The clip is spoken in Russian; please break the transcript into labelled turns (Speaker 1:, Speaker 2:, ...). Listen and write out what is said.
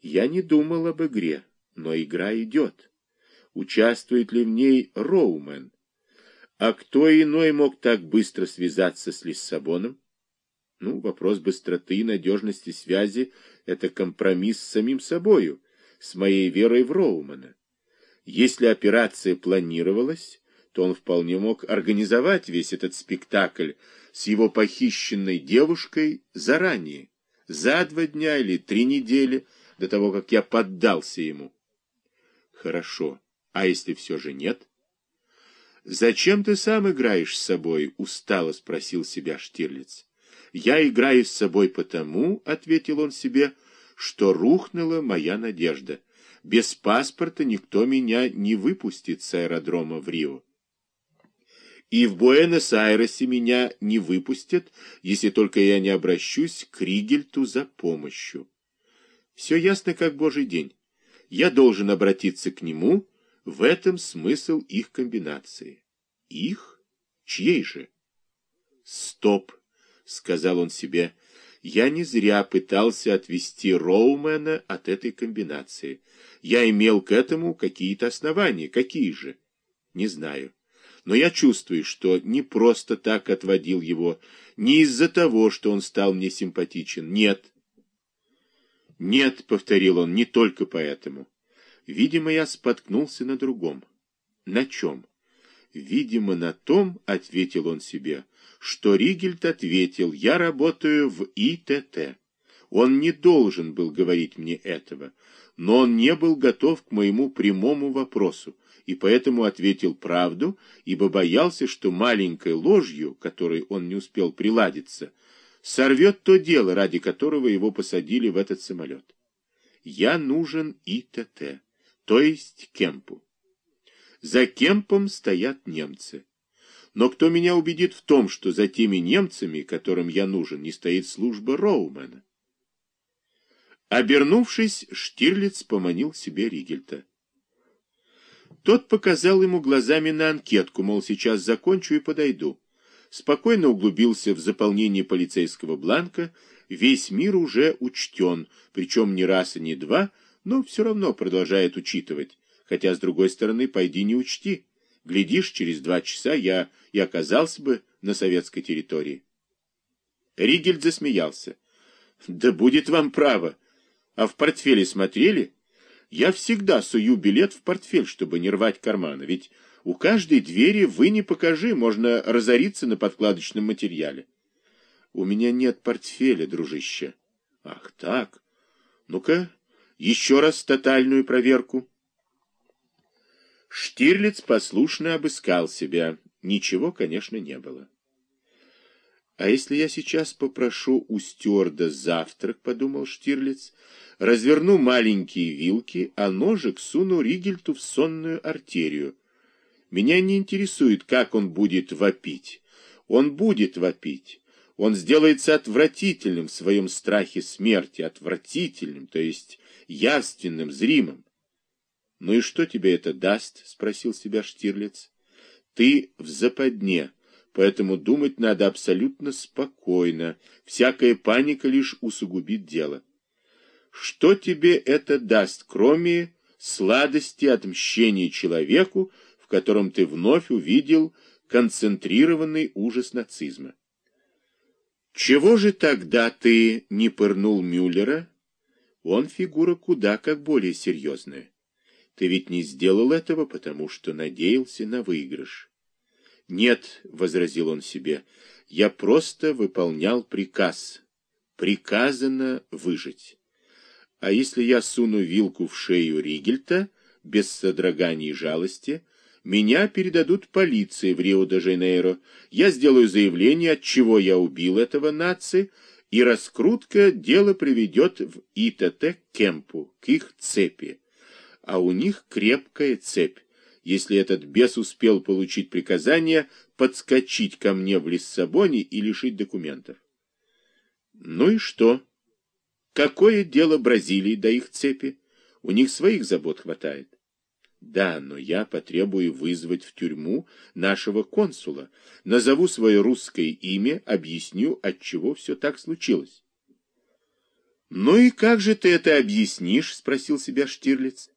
Speaker 1: Я не думал об игре, но игра идет. Участвует ли в ней Роумен? А кто иной мог так быстро связаться с Лиссабоном? Ну, вопрос быстроты и надежности связи — это компромисс с самим собою, с моей верой в Роумана. Если операция планировалась, то он вполне мог организовать весь этот спектакль с его похищенной девушкой заранее, за два дня или три недели до того, как я поддался ему. Хорошо. А если все же нет? Зачем ты сам играешь с собой? Устало спросил себя Штирлиц. Я играю с собой потому, ответил он себе, что рухнула моя надежда. Без паспорта никто меня не выпустит с аэродрома в Рио. И в Буэнос-Айресе меня не выпустят, если только я не обращусь к Ригельту за помощью. Все ясно, как божий день. Я должен обратиться к нему, в этом смысл их комбинации. Их? Чьей же? Стоп, сказал он себе. Я не зря пытался отвести Роумена от этой комбинации. Я имел к этому какие-то основания. Какие же? Не знаю. Но я чувствую, что не просто так отводил его, не из-за того, что он стал мне симпатичен. Нет. Нет, повторил он, не только поэтому. Видимо, я споткнулся на другом. На чем? Видимо, на том, ответил он себе, что Ригельд ответил, я работаю в ИТТ. Он не должен был говорить мне этого, но он не был готов к моему прямому вопросу, и поэтому ответил правду, ибо боялся, что маленькой ложью, которой он не успел приладиться, сорвет то дело, ради которого его посадили в этот самолет. Я нужен ИТТ, то есть Кемпу. За Кемпом стоят немцы. Но кто меня убедит в том, что за теми немцами, которым я нужен, не стоит служба Роумена? Обернувшись, Штирлиц поманил себе Ригельта. Тот показал ему глазами на анкетку, мол, сейчас закончу и подойду. Спокойно углубился в заполнение полицейского бланка, весь мир уже учтен, причем не раз и не два, но все равно продолжает учитывать. Хотя, с другой стороны, пойди не учти. Глядишь, через два часа я и оказался бы на советской территории. Ригельд засмеялся. Да будет вам право. А в портфеле смотрели? Я всегда сую билет в портфель, чтобы не рвать карманы, ведь у каждой двери вы не покажи, можно разориться на подкладочном материале. У меня нет портфеля, дружище. Ах, так. Ну-ка, еще раз тотальную проверку. Штирлиц послушно обыскал себя. Ничего, конечно, не было. А если я сейчас попрошу у стюарда завтрак, подумал Штирлиц, разверну маленькие вилки, а ножик суну Ригельту в сонную артерию. Меня не интересует, как он будет вопить. Он будет вопить. Он сделается отвратительным в своем страхе смерти, отвратительным, то есть явственным, зримым. «Ну и что тебе это даст?» — спросил себя Штирлиц. «Ты в западне, поэтому думать надо абсолютно спокойно. Всякая паника лишь усугубит дело». Что тебе это даст, кроме сладости отмщения человеку, котором ты вновь увидел концентрированный ужас нацизма? Чего же тогда ты не пырнул Мюллера? Он фигура куда как более серьезная. Ты ведь не сделал этого, потому что надеялся на выигрыш. Нет, — возразил он себе, — я просто выполнял приказ. Приказано выжить. А если я суну вилку в шею Ригельта, без содроганий и жалости, меня передадут полиции в Рио-де-Жанейро. Я сделаю заявление, от чего я убил этого нации, и раскрутка дело приведет в ИТТ Кемпу, к их цепи. А у них крепкая цепь, если этот бес успел получить приказание подскочить ко мне в Лиссабоне и лишить документов. Ну и что? Какое дело Бразилии до их цепи? У них своих забот хватает. Да, но я потребую вызвать в тюрьму нашего консула, назову свое русское имя, объясню, от чего все так случилось. «Ну и как же ты это объяснишь?» — спросил себя Штирлиц.